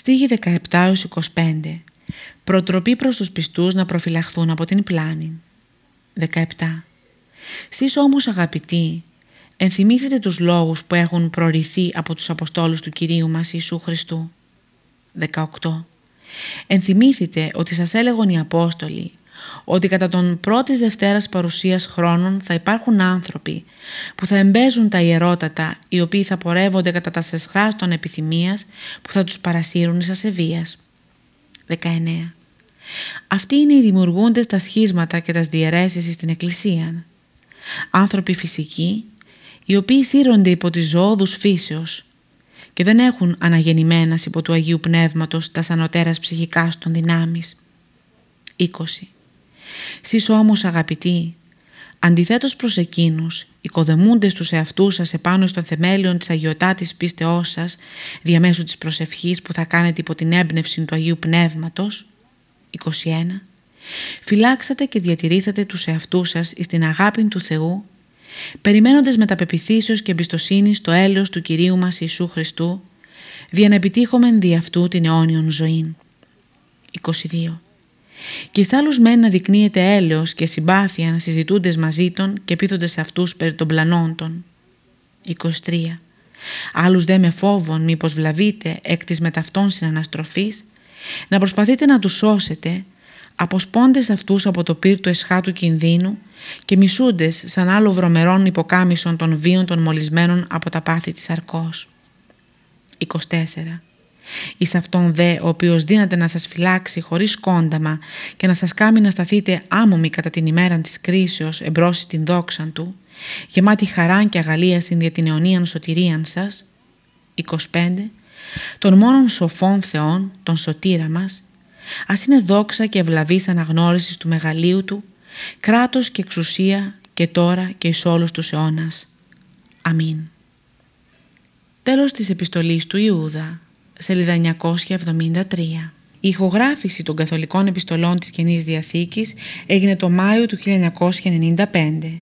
Στίγη 17-25 Προτροπή προς τους πιστούς να προφυλαχθούν από την πλάνη. 17 Σεις όμως αγαπητοί ενθυμήθητε τους λόγους που έχουν προρηθεί από τους Αποστόλους του Κυρίου μας Ιησού Χριστού. 18 Ενθυμήθητε ότι σας έλεγαν οι Απόστολοι ότι κατά τον πρώτης Δευτέρας παρουσίας χρόνων θα υπάρχουν άνθρωποι που θα εμπέζουν τα ιερότατα οι οποίοι θα πορεύονται κατά τα σεσχράς των επιθυμίας που θα τους παρασύρουν εις ασεβίας. 19. Αυτοί είναι οι δημιουργούντες τα σχίσματα και τα διαιρέσεις στην Εκκλησία. Άνθρωποι φυσικοί οι οποίοι σύρονται υπό τη ζώδους φύσεως και δεν έχουν αναγεννημένας υπό του Αγίου Πνεύματος τα ανωτέρας ψυχικά των δυνάμεις. 20. Σεις όμως αγαπητοί, αντιθέτως προς εκείνους, οικοδεμούντες τους εαυτούς σας επάνω στο θεμέλιο της αγιωτάτης πίστεώς σας, διαμέσου της προσευχής που θα κάνετε υπό την έμπνευση του Αγίου Πνεύματος, 21. Φυλάξατε και διατηρήσατε τους εαυτούς σας εις την αγάπη του Θεού, περιμένοντας με τα πεπιθήσεως και εμπιστοσύνη στο έλεος του Κυρίου μας Ιησού Χριστού, δια να επιτύχομεν δι' αυτού την αιώνιον ζωήν. 22. Και εις άλλους μεν να δεικνύεται έλεος και συμπάθεια να συζητούνται μαζί των και πείθονται σε αυτούς περί των πλανών των. 23. Άλλους δε με φόβον μήπως βλαβείτε εκ της μεταυτών συναναστροφής, να προσπαθείτε να τους σώσετε, αποσπώντες αυτούς από το πύρ του εσχάτου κινδύνου και μισούντες σαν άλλο βρωμερών υποκάμισων των βίων των μολυσμένων από τα πάθη της αρκός. 24. Εις αυτόν δε ο οποίος δύναται να σας φυλάξει χωρίς κόνταμα και να σας κάνει να σταθείτε άμομοι κατά την ημέρα της κρίσεως εμπρός στην δόξα του, γεμάτη χαρά και αγαλία στην δια την αιωνίαν σωτηρίαν σας. 25. Των μόνων σοφών Θεών, τον σωτήρα μας, ας είναι δόξα και ευλαβής αναγνώρισης του μεγαλείου του, κράτος και εξουσία και τώρα και εις όλους τους αιώνας. Αμήν. Τέλος της επιστολής του Ιούδα σελίδα 973. Η ηχογράφηση των καθολικών επιστολών της Καινής Διαθήκης έγινε το Μάιο του 1995.